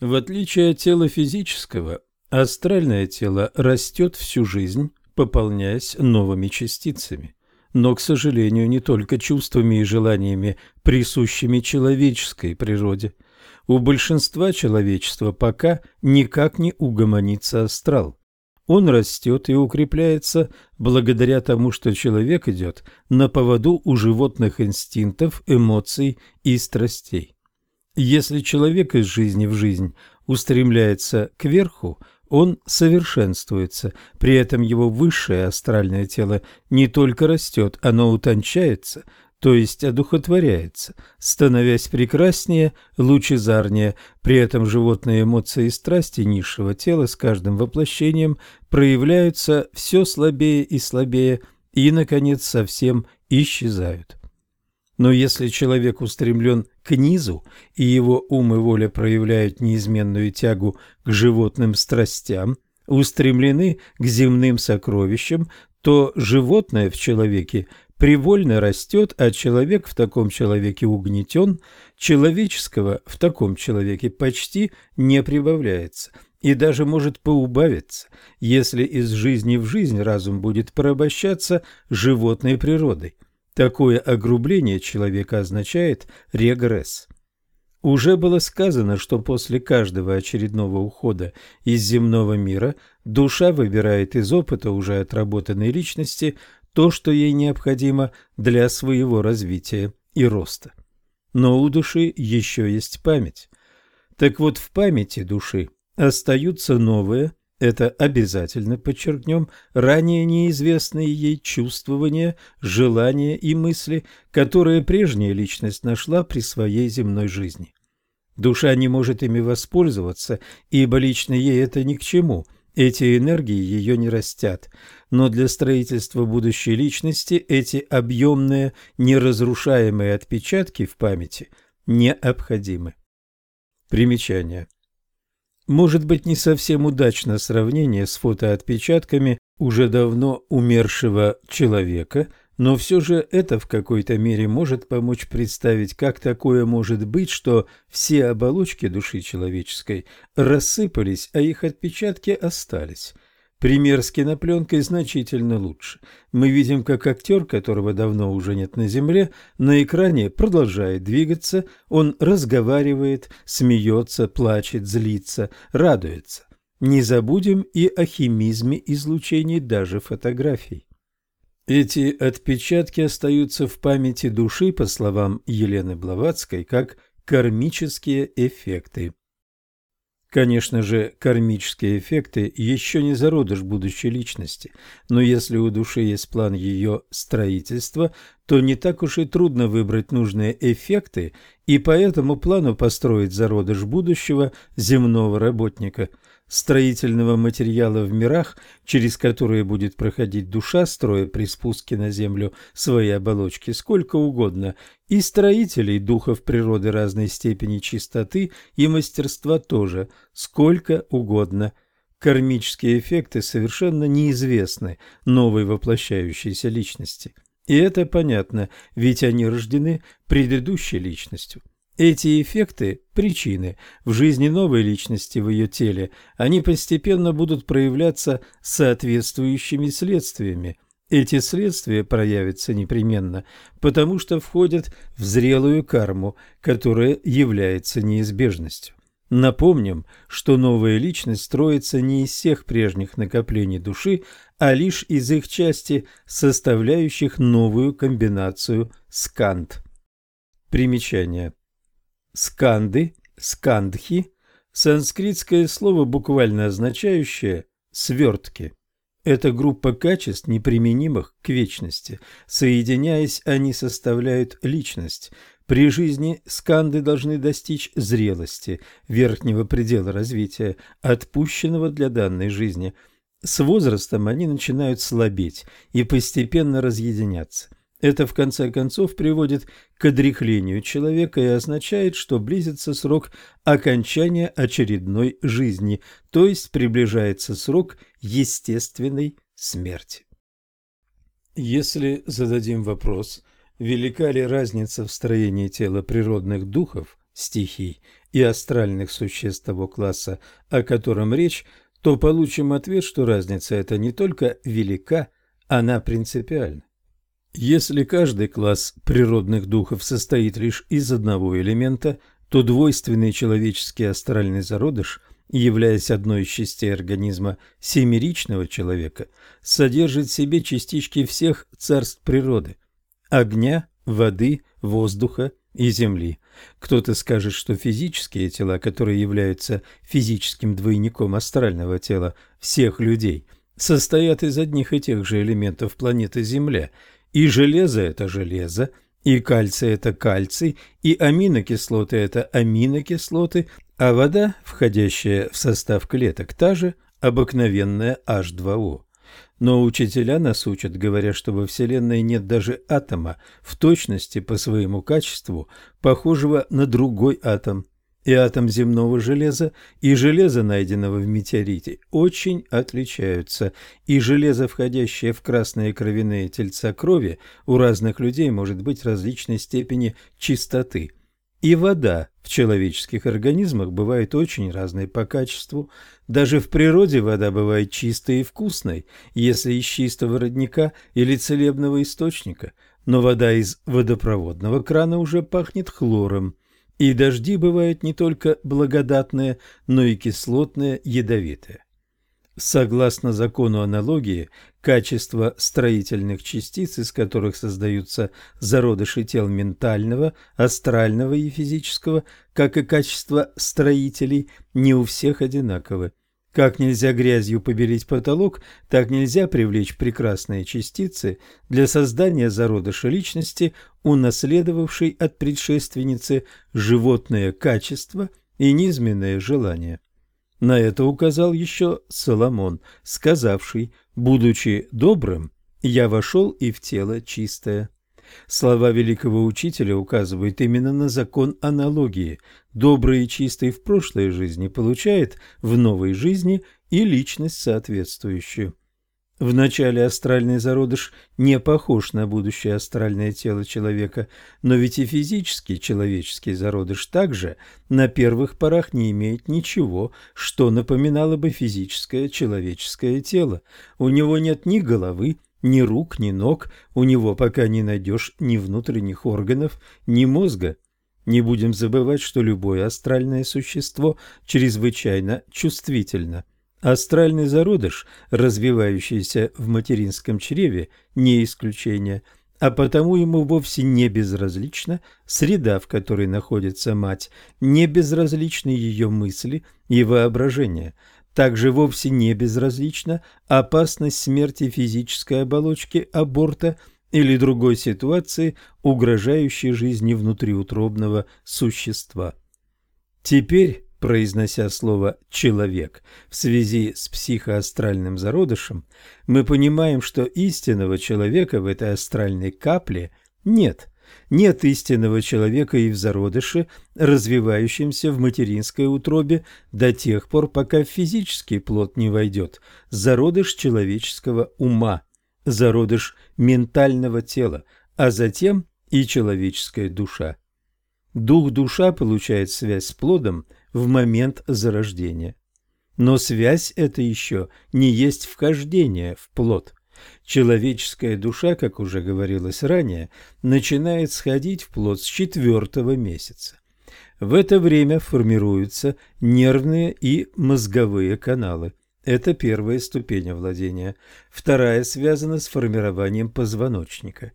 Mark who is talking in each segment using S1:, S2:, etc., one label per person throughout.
S1: В отличие от тела физического, астральное тело растет всю жизнь, пополняясь новыми частицами. Но, к сожалению, не только чувствами и желаниями, присущими человеческой природе. У большинства человечества пока никак не угомонится астрал. Он растет и укрепляется благодаря тому, что человек идет на поводу у животных инстинктов, эмоций и страстей. Если человек из жизни в жизнь устремляется кверху, он совершенствуется, при этом его высшее астральное тело не только растет, оно утончается, то есть одухотворяется, становясь прекраснее, лучезарнее, при этом животные эмоции и страсти низшего тела с каждым воплощением проявляются все слабее и слабее и, наконец, совсем исчезают. Но если человек устремлен к низу, и его ум и воля проявляют неизменную тягу к животным страстям, устремлены к земным сокровищам, то животное в человеке привольно растет, а человек в таком человеке угнетен, человеческого в таком человеке почти не прибавляется и даже может поубавиться, если из жизни в жизнь разум будет порабощаться животной природой. Такое огрубление человека означает регресс. Уже было сказано, что после каждого очередного ухода из земного мира душа выбирает из опыта уже отработанной личности то, что ей необходимо для своего развития и роста. Но у души еще есть память. Так вот, в памяти души остаются новые, это обязательно подчеркнем, ранее неизвестные ей чувствования, желания и мысли, которые прежняя личность нашла при своей земной жизни. Душа не может ими воспользоваться, ибо лично ей это ни к чему – эти энергии ее не растят, но для строительства будущей личности эти объемные, неразрушаемые отпечатки в памяти необходимы. Примечание. Может быть не совсем удачно сравнение с фотоотпечатками уже давно умершего человека – но все же это в какой-то мере может помочь представить, как такое может быть, что все оболочки души человеческой рассыпались, а их отпечатки остались. Пример с кинопленкой значительно лучше. Мы видим, как актер, которого давно уже нет на земле, на экране продолжает двигаться, он разговаривает, смеется, плачет, злится, радуется. Не забудем и о химизме излучений даже фотографий. Эти отпечатки остаются в памяти души, по словам Елены Блаватской, как кармические эффекты. Конечно же, кармические эффекты еще не зародыш будущей личности, но если у души есть план ее строительства, то не так уж и трудно выбрать нужные эффекты и по этому плану построить зародыш будущего земного работника – строительного материала в мирах, через которые будет проходить душа, строя при спуске на землю свои оболочки, сколько угодно, и строителей духов природы разной степени чистоты и мастерства тоже, сколько угодно. Кармические эффекты совершенно неизвестны новой воплощающейся личности. И это понятно, ведь они рождены предыдущей личностью. Эти эффекты – причины в жизни новой личности в ее теле, они постепенно будут проявляться соответствующими следствиями. Эти следствия проявятся непременно, потому что входят в зрелую карму, которая является неизбежностью. Напомним, что новая личность строится не из всех прежних накоплений души, а лишь из их части, составляющих новую комбинацию сканд. Примечание. Сканды, скандхи – санскритское слово, буквально означающее «свертки». Это группа качеств, неприменимых к вечности. Соединяясь, они составляют личность. При жизни сканды должны достичь зрелости, верхнего предела развития, отпущенного для данной жизни. С возрастом они начинают слабеть и постепенно разъединяться. Это в конце концов приводит к одряхлению человека и означает, что близится срок окончания очередной жизни, то есть приближается срок естественной смерти. Если зададим вопрос, велика ли разница в строении тела природных духов, стихий, и астральных существ того класса, о котором речь, то получим ответ, что разница эта не только велика, она принципиальна. Если каждый класс природных духов состоит лишь из одного элемента, то двойственный человеческий астральный зародыш, являясь одной из частей организма семеричного человека, содержит в себе частички всех царств природы – огня, воды, воздуха и земли. Кто-то скажет, что физические тела, которые являются физическим двойником астрального тела всех людей, состоят из одних и тех же элементов планеты Земля, и железо – это железо, и кальций – это кальций, и аминокислоты – это аминокислоты, а вода, входящая в состав клеток, та же обыкновенная H2O. Но учителя нас учат, говоря, что во Вселенной нет даже атома в точности по своему качеству, похожего на другой атом. И атом земного железа, и железо, найденного в метеорите, очень отличаются. И железо, входящее в красные кровяные тельца крови, у разных людей может быть различной степени чистоты. И вода в человеческих организмах бывает очень разной по качеству. Даже в природе вода бывает чистой и вкусной, если из чистого родника или целебного источника, но вода из водопроводного крана уже пахнет хлором. И дожди бывают не только благодатные, но и кислотные, ядовитые. Согласно закону аналогии, качество строительных частиц, из которых создаются зародыши тел ментального, астрального и физического, как и качество строителей, не у всех одинаковы. Как нельзя грязью побелить потолок, так нельзя привлечь прекрасные частицы для создания зародыша личности, унаследовавшей от предшественницы животное качество и низменное желание. На это указал еще Соломон, сказавший, будучи добрым, я вошел и в тело чистое. Слова великого учителя указывают именно на закон аналогии. Добрый и чистый в прошлой жизни получает в новой жизни и личность соответствующую. Вначале астральный зародыш не похож на будущее астральное тело человека, но ведь и физический человеческий зародыш также на первых порах не имеет ничего, что напоминало бы физическое человеческое тело. У него нет ни головы, ни рук, ни ног, у него пока не найдешь ни внутренних органов, ни мозга. Не будем забывать, что любое астральное существо чрезвычайно чувствительно – Астральный зародыш, развивающийся в материнском чреве, не исключение, а потому ему вовсе не безразлична среда, в которой находится мать, не безразличны ее мысли и воображение. Также вовсе не безразлична опасность смерти физической оболочки аборта или другой ситуации, угрожающей жизни внутриутробного существа. Теперь Произнося слово «человек» в связи с психоастральным зародышем, мы понимаем, что истинного человека в этой астральной капле нет. Нет истинного человека и в зародыше, развивающемся в материнской утробе до тех пор, пока в физический плод не войдет зародыш человеческого ума, зародыш ментального тела, а затем и человеческая душа. Дух-душа получает связь с плодом в момент зарождения. Но связь это еще не есть вхождение в плод. Человеческая душа, как уже говорилось ранее, начинает сходить в плод с четвертого месяца. В это время формируются нервные и мозговые каналы. Это первая ступень овладения. Вторая связана с формированием позвоночника.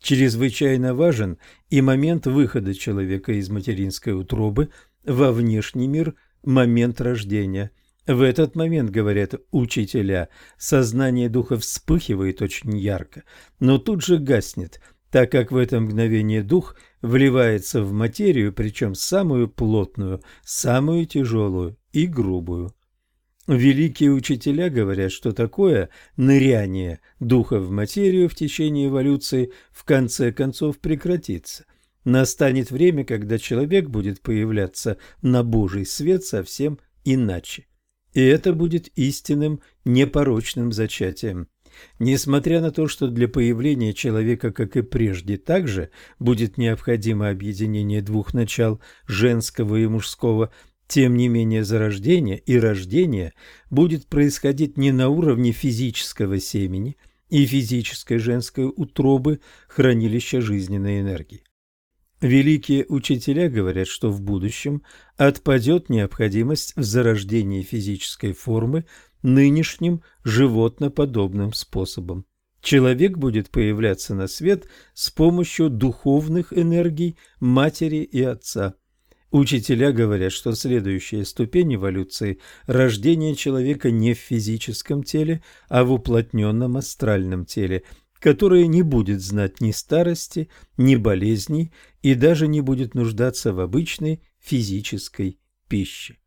S1: Чрезвычайно важен и момент выхода человека из материнской утробы во внешний мир момент рождения. В этот момент, говорят учителя, сознание духа вспыхивает очень ярко, но тут же гаснет, так как в это мгновение дух вливается в материю, причем самую плотную, самую тяжелую и грубую. Великие учителя говорят, что такое ныряние духа в материю в течение эволюции в конце концов прекратится – Настанет время, когда человек будет появляться на Божий свет совсем иначе. И это будет истинным, непорочным зачатием. Несмотря на то, что для появления человека, как и прежде, также будет необходимо объединение двух начал, женского и мужского, тем не менее зарождение и рождение будет происходить не на уровне физического семени и физической женской утробы хранилища жизненной энергии. Великие учителя говорят, что в будущем отпадет необходимость в зарождении физической формы нынешним животноподобным способом. Человек будет появляться на свет с помощью духовных энергий матери и отца. Учителя говорят, что следующая ступень эволюции – рождение человека не в физическом теле, а в уплотненном астральном теле, которое не будет знать ни старости, ни болезней и даже не будет нуждаться в обычной физической пище.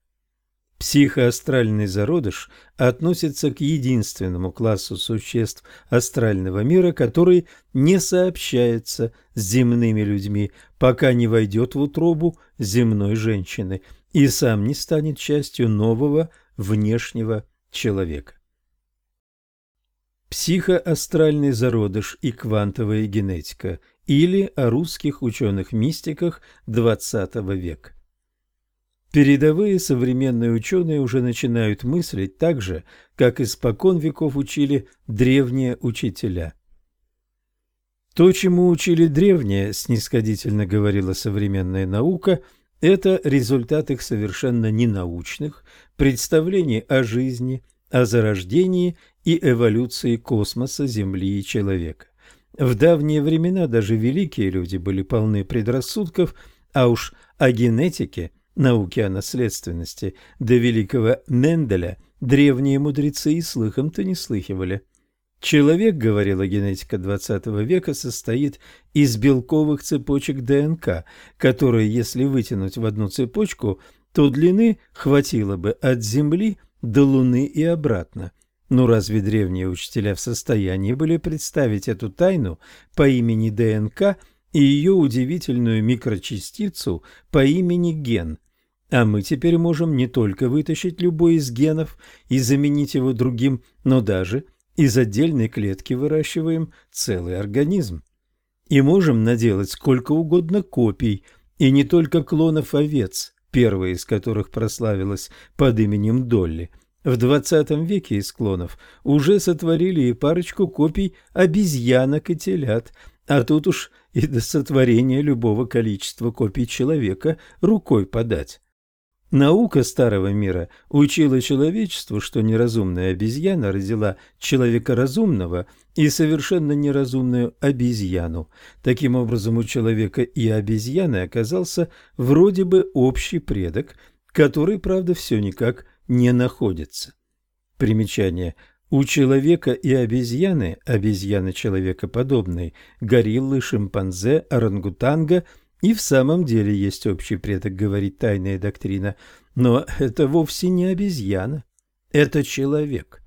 S1: Психоастральный зародыш относится к единственному классу существ астрального мира, который не сообщается с земными людьми, пока не войдет в утробу земной женщины и сам не станет частью нового внешнего человека. Психоастральный зародыш и квантовая генетика или о русских ученых-мистиках XX века. Передовые современные ученые уже начинают мыслить так же, как испокон веков учили древние учителя. То, чему учили древние, снисходительно говорила современная наука, это результат их совершенно ненаучных представлений о жизни, о зарождении и эволюции космоса, Земли и человека. В давние времена даже великие люди были полны предрассудков, а уж о генетике – науки о наследственности до великого Менделя древние мудрецы и слыхом-то не слыхивали. Человек, говорила генетика XX века, состоит из белковых цепочек ДНК, которые, если вытянуть в одну цепочку, то длины хватило бы от Земли до Луны и обратно. Но разве древние учителя в состоянии были представить эту тайну по имени ДНК и ее удивительную микрочастицу по имени ген – а мы теперь можем не только вытащить любой из генов и заменить его другим, но даже из отдельной клетки выращиваем целый организм. И можем наделать сколько угодно копий, и не только клонов овец, первая из которых прославилась под именем Долли. В XX веке из клонов уже сотворили и парочку копий обезьянок и телят, а тут уж и до сотворения любого количества копий человека рукой подать. Наука старого мира учила человечеству, что неразумная обезьяна родила человека разумного и совершенно неразумную обезьяну. Таким образом, у человека и обезьяны оказался вроде бы общий предок, который, правда, все никак не находится. Примечание. У человека и обезьяны, обезьяны человекоподобной, гориллы, шимпанзе, орангутанга – и в самом деле есть общий предок, говорит тайная доктрина, но это вовсе не обезьяна, это человек.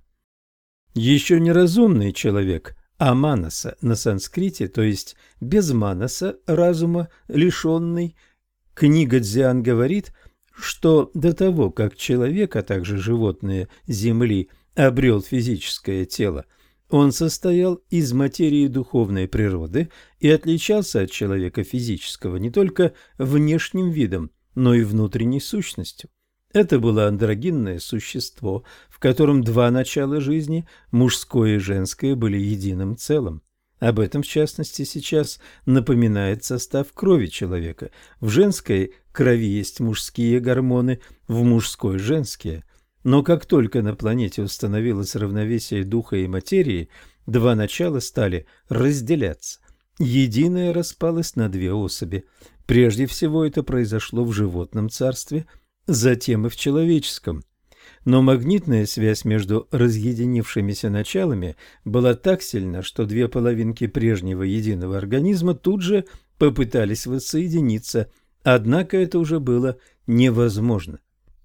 S1: Еще неразумный человек, а манаса на санскрите, то есть без манаса, разума, лишенный, книга Дзян говорит, что до того, как человек, а также животные Земли обрел физическое тело, он состоял из материи духовной природы и отличался от человека физического не только внешним видом, но и внутренней сущностью. Это было андрогинное существо, в котором два начала жизни, мужское и женское, были единым целым. Об этом, в частности, сейчас напоминает состав крови человека. В женской крови есть мужские гормоны, в мужской – женские – но как только на планете установилось равновесие духа и материи, два начала стали разделяться. Единое распалось на две особи. Прежде всего это произошло в животном царстве, затем и в человеческом. Но магнитная связь между разъединившимися началами была так сильна, что две половинки прежнего единого организма тут же попытались воссоединиться, однако это уже было невозможно.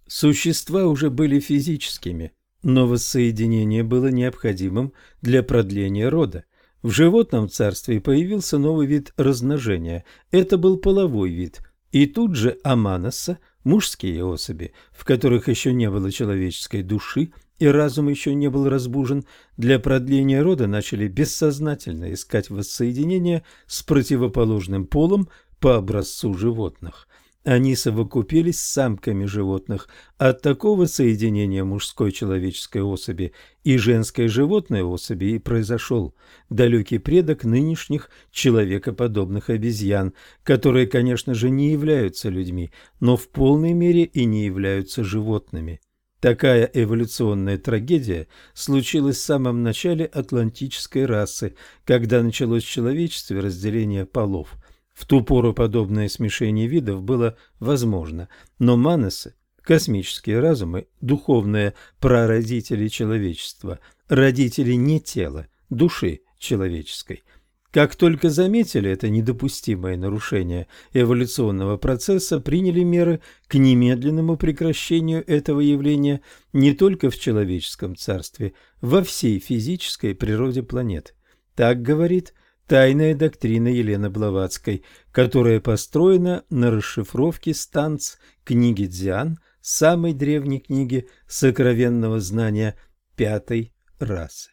S1: Существа уже были физическими, но воссоединение было необходимым для продления рода. В животном царстве появился новый вид размножения. Это был половой вид. И тут же Аманаса, Мужские особи, в которых еще не было человеческой души и разум еще не был разбужен, для продления рода начали бессознательно искать воссоединение с противоположным полом по образцу животных. Они совокупились с самками животных. От такого соединения мужской человеческой особи и женской животной особи и произошел далекий предок нынешних человекоподобных обезьян, которые, конечно же, не являются людьми, но в полной мере и не являются животными. Такая эволюционная трагедия случилась в самом начале атлантической расы, когда началось в человечестве разделение полов – в ту пору подобное смешение видов было возможно, но манесы, космические разумы, духовные прародители человечества, родители не тела, души человеческой, как только заметили это недопустимое нарушение эволюционного процесса, приняли меры к немедленному прекращению этого явления не только в человеческом царстве, во всей физической природе планеты. Так говорит Тайная доктрина Елены Блаватской, которая построена на расшифровке станц книги Дзян, самой древней книги сокровенного знания пятой расы.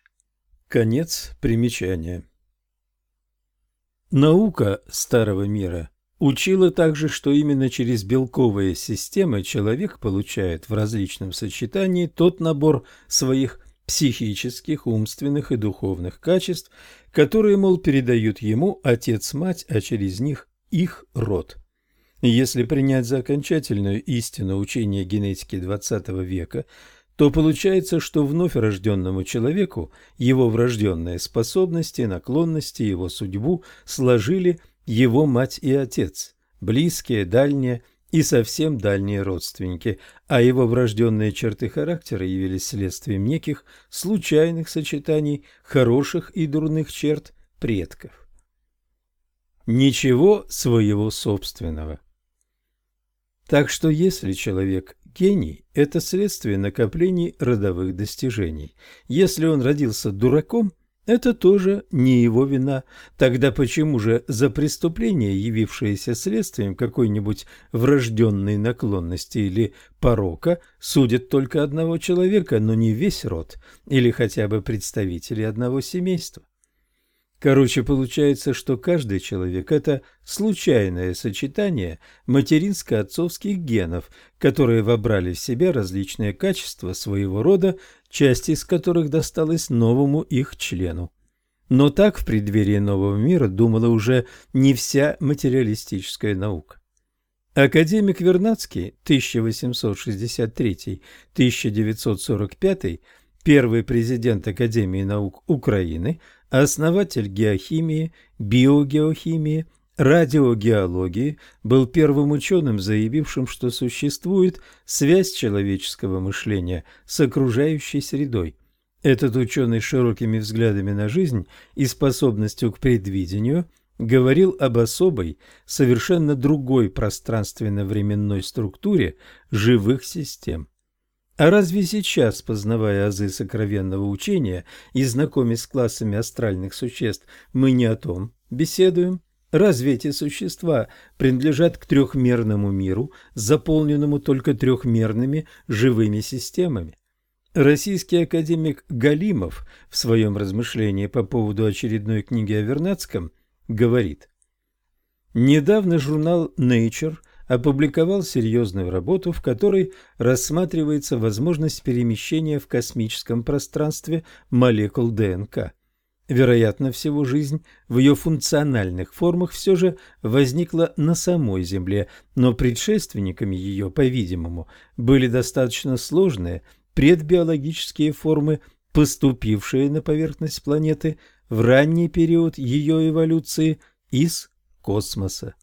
S1: Конец примечания. Наука старого мира учила также, что именно через белковые системы человек получает в различном сочетании тот набор своих психических, умственных и духовных качеств, которые, мол, передают ему отец-мать, а через них их род. Если принять за окончательную истину учения генетики XX века, то получается, что вновь рожденному человеку его врожденные способности, наклонности, его судьбу сложили его мать и отец, близкие, дальние – и совсем дальние родственники, а его врожденные черты характера явились следствием неких случайных сочетаний хороших и дурных черт предков. Ничего своего собственного. Так что если человек гений, это следствие накоплений родовых достижений. Если он родился дураком – это тоже не его вина. Тогда почему же за преступление, явившееся следствием какой-нибудь врожденной наклонности или порока, судят только одного человека, но не весь род или хотя бы представители одного семейства? Короче, получается, что каждый человек – это случайное сочетание материнско-отцовских генов, которые вобрали в себя различные качества своего рода, часть из которых досталась новому их члену. Но так в преддверии нового мира думала уже не вся материалистическая наука. Академик Вернадский 1863-1945, первый президент Академии наук Украины – основатель геохимии, биогеохимии, радиогеологии, был первым ученым, заявившим, что существует связь человеческого мышления с окружающей средой. Этот ученый с широкими взглядами на жизнь и способностью к предвидению говорил об особой, совершенно другой пространственно-временной структуре живых систем. А разве сейчас, познавая азы сокровенного учения и знакомясь с классами астральных существ, мы не о том беседуем? Разве эти существа принадлежат к трехмерному миру, заполненному только трехмерными живыми системами? Российский академик Галимов в своем размышлении по поводу очередной книги о Вернадском говорит «Недавно журнал Nature – опубликовал серьезную работу, в которой рассматривается возможность перемещения в космическом пространстве молекул ДНК. Вероятно всего, жизнь в ее функциональных формах все же возникла на самой Земле, но предшественниками ее, по-видимому, были достаточно сложные предбиологические формы, поступившие на поверхность планеты в ранний период ее эволюции из космоса.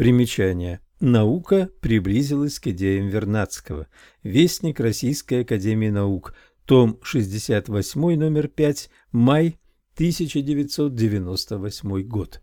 S1: Примечание. Наука приблизилась к идеям Вернадского. Вестник Российской Академии Наук. Том 68, номер 5, май 1998 год.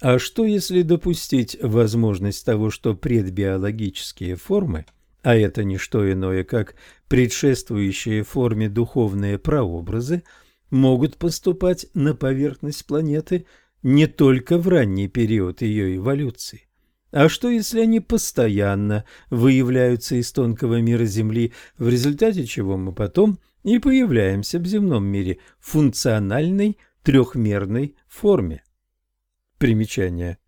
S1: А что если допустить возможность того, что предбиологические формы, а это не что иное, как предшествующие форме духовные прообразы, могут поступать на поверхность планеты – не только в ранний период ее эволюции. А что, если они постоянно выявляются из тонкого мира Земли, в результате чего мы потом и появляемся в земном мире в функциональной трехмерной форме? Примечание.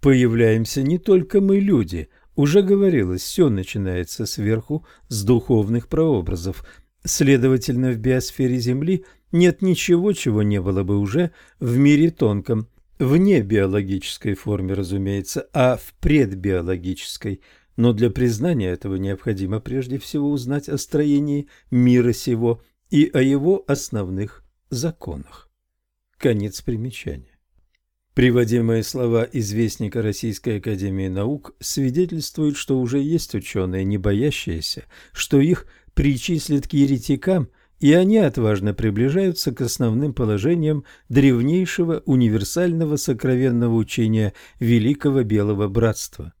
S1: Появляемся не только мы, люди. Уже говорилось, все начинается сверху, с духовных прообразов. Следовательно, в биосфере Земли нет ничего, чего не было бы уже в мире тонком – Вне биологической форме, разумеется, а в предбиологической. Но для признания этого необходимо прежде всего узнать о строении мира сего и о его основных законах. Конец примечания. Приводимые слова известника Российской Академии Наук свидетельствуют, что уже есть ученые, не боящиеся, что их причислят к еретикам и они отважно приближаются к основным положениям древнейшего универсального сокровенного учения Великого Белого Братства.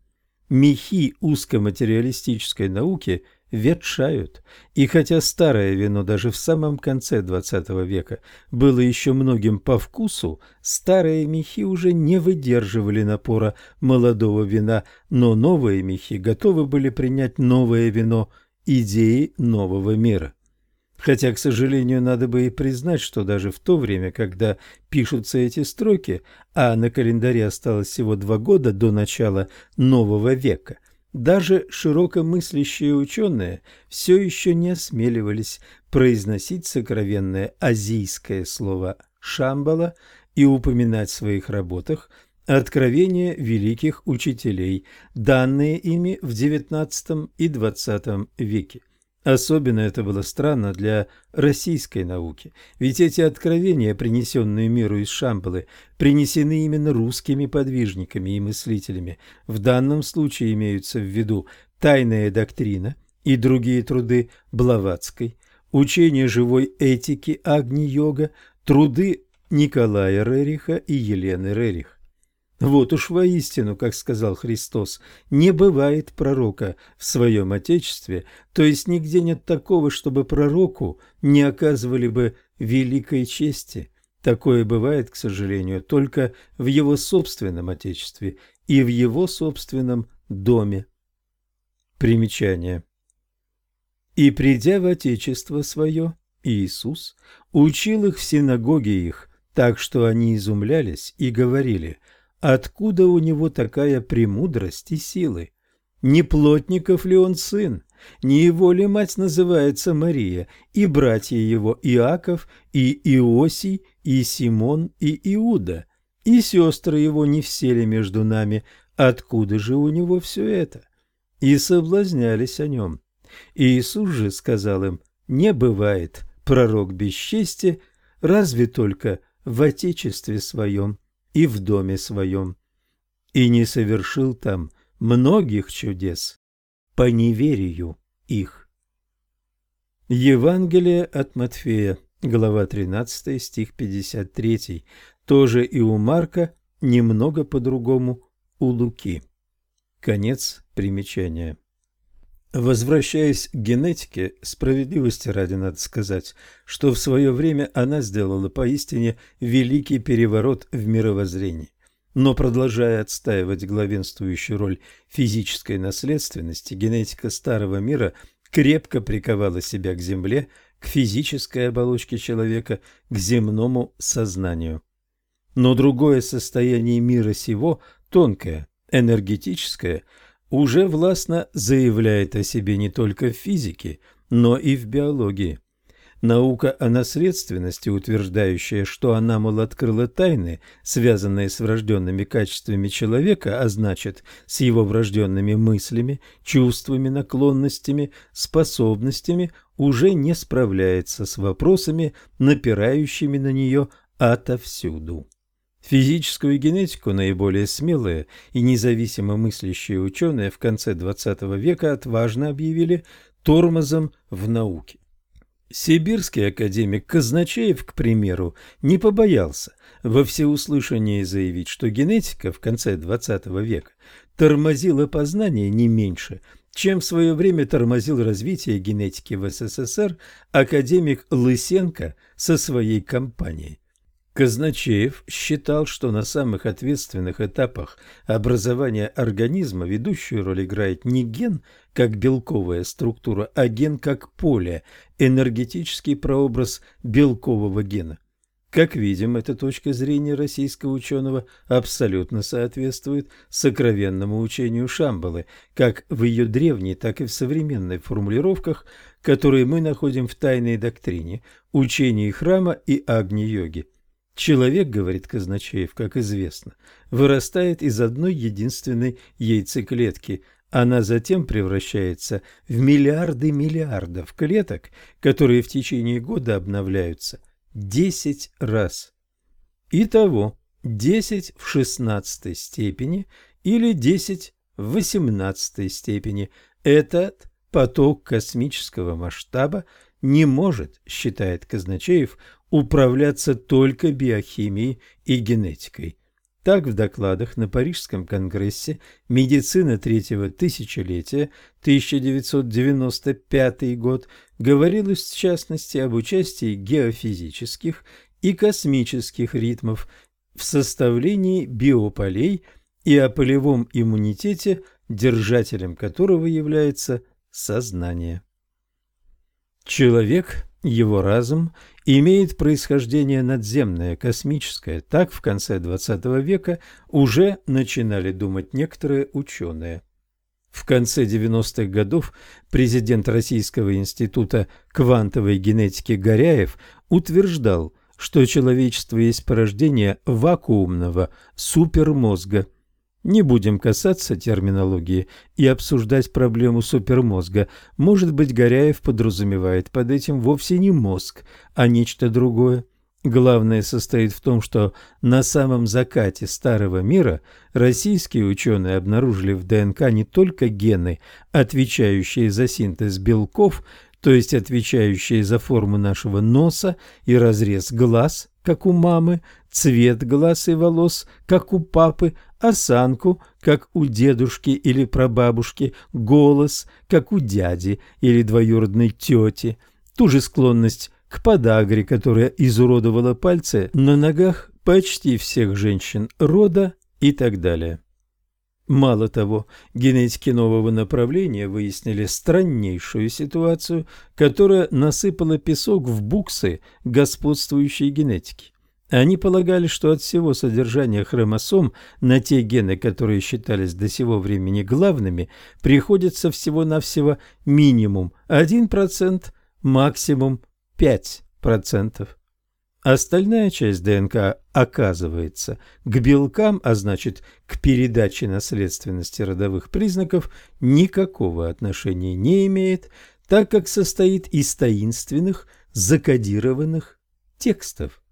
S1: Мехи узкоматериалистической науки ветшают, и хотя старое вино даже в самом конце XX века было еще многим по вкусу, старые мехи уже не выдерживали напора молодого вина, но новые мехи готовы были принять новое вино, идеи нового мира. Хотя, к сожалению, надо бы и признать, что даже в то время, когда пишутся эти строки, а на календаре осталось всего два года до начала нового века, даже широкомыслящие ученые все еще не осмеливались произносить сокровенное азийское слово «шамбала» и упоминать в своих работах откровения великих учителей, данные ими в XIX и XX веке. Особенно это было странно для российской науки, ведь эти откровения, принесенные миру из Шамбалы, принесены именно русскими подвижниками и мыслителями. В данном случае имеются в виду «Тайная доктрина» и другие труды Блаватской, «Учение живой этики Агни-йога», труды Николая Рериха и Елены Рерих. Вот уж воистину, как сказал Христос, не бывает пророка в своем Отечестве, то есть нигде нет такого, чтобы пророку не оказывали бы великой чести. Такое бывает, к сожалению, только в его собственном Отечестве и в его собственном доме. Примечание. «И придя в Отечество свое, Иисус учил их в синагоге их, так что они изумлялись и говорили – Откуда у него такая премудрость и силы? Не плотников ли он сын? Не его ли мать называется Мария, и братья его Иаков, и Иосий, и Симон, и Иуда? И сестры его не все ли между нами? Откуда же у него все это? И соблазнялись о нем. Иисус же сказал им, не бывает пророк без чести, разве только в Отечестве своем и в доме своем, и не совершил там многих чудес по неверию их. Евангелие от Матфея, глава 13, стих 53, тоже и у Марка, немного по-другому у Луки. Конец примечания. Возвращаясь к генетике, справедливости ради надо сказать, что в свое время она сделала поистине великий переворот в мировоззрении. Но продолжая отстаивать главенствующую роль физической наследственности, генетика старого мира крепко приковала себя к Земле, к физической оболочке человека, к земному сознанию. Но другое состояние мира сего, тонкое, энергетическое – уже властно заявляет о себе не только в физике, но и в биологии. Наука о наследственности, утверждающая, что она, мол, открыла тайны, связанные с врожденными качествами человека, а значит, с его врожденными мыслями, чувствами, наклонностями, способностями, уже не справляется с вопросами, напирающими на нее отовсюду. Физическую генетику наиболее смелые и независимо мыслящие ученые в конце XX века отважно объявили тормозом в науке. Сибирский академик Казначеев, к примеру, не побоялся во всеуслышание заявить, что генетика в конце XX века тормозила познание не меньше, чем в свое время тормозил развитие генетики в СССР академик Лысенко со своей компанией. Казначеев считал, что на самых ответственных этапах образования организма ведущую роль играет не ген как белковая структура, а ген как поле, энергетический прообраз белкового гена. Как видим, эта точка зрения российского ученого абсолютно соответствует сокровенному учению Шамбалы, как в ее древней, так и в современной формулировках, которые мы находим в тайной доктрине, учении храма и агни-йоги. Человек, говорит Казначеев, как известно, вырастает из одной единственной яйцеклетки. Она затем превращается в миллиарды миллиардов клеток, которые в течение года обновляются 10 раз. Итого 10 в 16 степени или 10 в 18 степени. Этот поток космического масштаба не может, считает Казначеев, управляться только биохимией и генетикой. Так в докладах на Парижском конгрессе «Медицина третьего тысячелетия» 1995 год говорилось в частности об участии геофизических и космических ритмов в составлении биополей и о полевом иммунитете, держателем которого является сознание. Человек, его разум имеет происхождение надземное, космическое. Так в конце XX века уже начинали думать некоторые ученые. В конце 90-х годов президент Российского института квантовой генетики Горяев утверждал, что человечество есть порождение вакуумного супермозга – не будем касаться терминологии и обсуждать проблему супермозга. Может быть, Горяев подразумевает под этим вовсе не мозг, а нечто другое. Главное состоит в том, что на самом закате старого мира российские ученые обнаружили в ДНК не только гены, отвечающие за синтез белков, то есть отвечающие за форму нашего носа и разрез глаз, как у мамы, цвет глаз и волос, как у папы, осанку, как у дедушки или прабабушки, голос, как у дяди или двоюродной тети, ту же склонность к подагре, которая изуродовала пальцы на ногах почти всех женщин рода и так далее. Мало того, генетики нового направления выяснили страннейшую ситуацию, которая насыпала песок в буксы господствующей генетики. Они полагали, что от всего содержания хромосом на те гены, которые считались до сего времени главными, приходится всего-навсего минимум 1%, максимум 5%. Остальная часть ДНК оказывается к белкам, а значит к передаче наследственности родовых признаков, никакого отношения не имеет, так как состоит из таинственных закодированных текстов.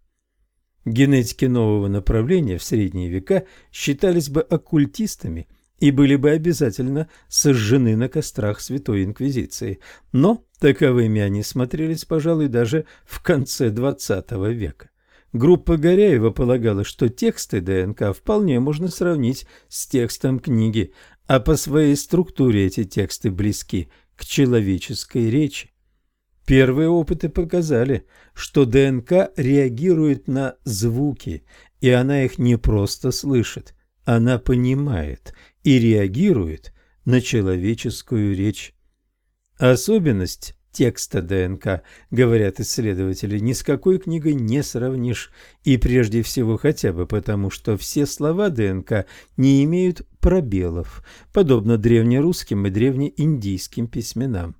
S1: Генетики нового направления в средние века считались бы оккультистами и были бы обязательно сожжены на кострах Святой Инквизиции, но таковыми они смотрелись, пожалуй, даже в конце XX века. Группа Горяева полагала, что тексты ДНК вполне можно сравнить с текстом книги, а по своей структуре эти тексты близки к человеческой речи. Первые опыты показали, что ДНК реагирует на звуки, и она их не просто слышит, она понимает и реагирует на человеческую речь. Особенность текста ДНК, говорят исследователи, ни с какой книгой не сравнишь, и прежде всего хотя бы потому, что все слова ДНК не имеют пробелов, подобно древнерусским и древнеиндийским письменам.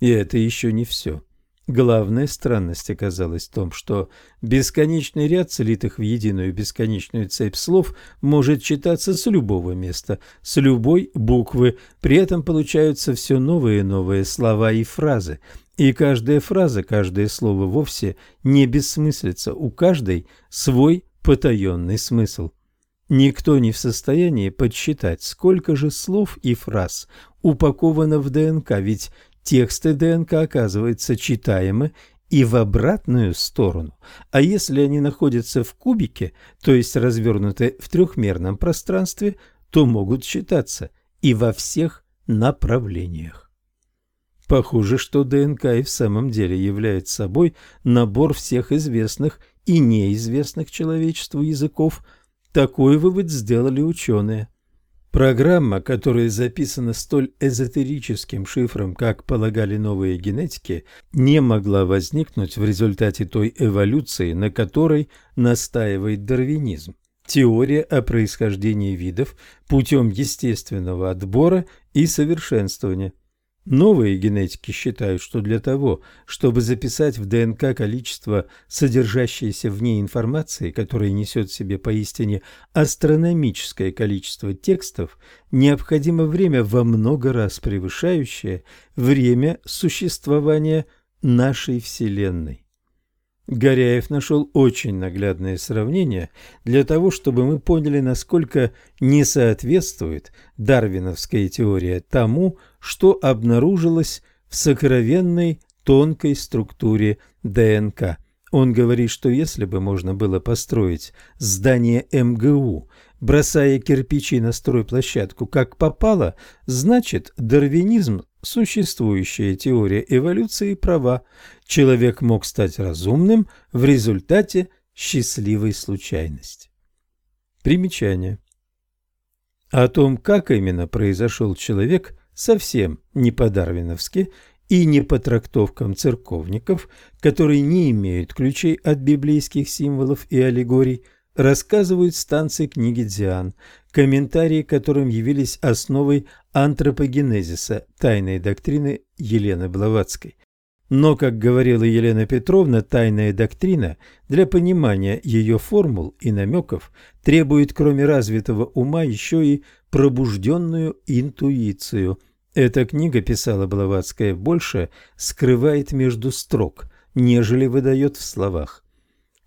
S1: И это еще не все. Главная странность оказалась в том, что бесконечный ряд, слитых в единую бесконечную цепь слов, может читаться с любого места, с любой буквы. При этом получаются все новые и новые слова и фразы. И каждая фраза, каждое слово вовсе не бессмыслица, у каждой свой потаенный смысл. Никто не в состоянии подсчитать, сколько же слов и фраз упаковано в ДНК, ведь тексты ДНК оказываются читаемы и в обратную сторону. А если они находятся в кубике, то есть развернуты в трехмерном пространстве, то могут читаться и во всех направлениях. Похоже, что ДНК и в самом деле является собой набор всех известных и неизвестных человечеству языков, такой вывод сделали ученые. Программа, которая записана столь эзотерическим шифром, как полагали новые генетики, не могла возникнуть в результате той эволюции, на которой настаивает дарвинизм. Теория о происхождении видов путем естественного отбора и совершенствования – Новые генетики считают, что для того, чтобы записать в ДНК количество содержащейся в ней информации, которая несет в себе поистине астрономическое количество текстов, необходимо время во много раз превышающее время существования нашей Вселенной. Горяев нашел очень наглядное сравнение для того, чтобы мы поняли, насколько не соответствует дарвиновская теория тому, что обнаружилось в сокровенной тонкой структуре ДНК. Он говорит, что если бы можно было построить здание МГУ, бросая кирпичи на стройплощадку как попало, значит дарвинизм существующая теория эволюции права. Человек мог стать разумным в результате счастливой случайности. Примечание. О том, как именно произошел человек, совсем не по-дарвиновски и не по трактовкам церковников, которые не имеют ключей от библейских символов и аллегорий, рассказывают станции книги Диан, комментарии которым явились основой антропогенезиса, тайной доктрины Елены Блаватской. Но, как говорила Елена Петровна, тайная доктрина для понимания ее формул и намеков требует, кроме развитого ума, еще и пробужденную интуицию. Эта книга, писала Блаватская, больше скрывает между строк, нежели выдает в словах.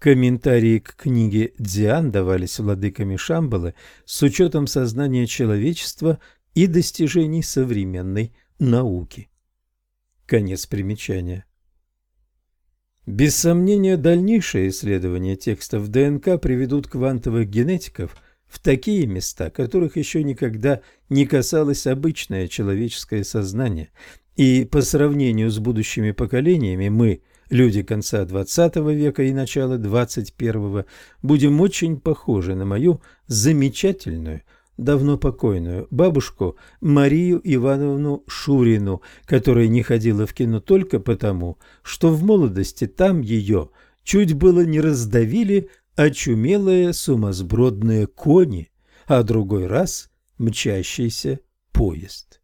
S1: Комментарии к книге Диан давались владыками Шамбалы с учетом сознания человечества и достижений современной науки. Конец примечания. Без сомнения, дальнейшие исследования текстов ДНК приведут квантовых генетиков в такие места, которых еще никогда не касалось обычное человеческое сознание, и по сравнению с будущими поколениями мы – люди конца XX века и начала XXI, будем очень похожи на мою замечательную, давно покойную бабушку Марию Ивановну Шурину, которая не ходила в кино только потому, что в молодости там ее чуть было не раздавили очумелые сумасбродные кони, а другой раз мчащийся поезд.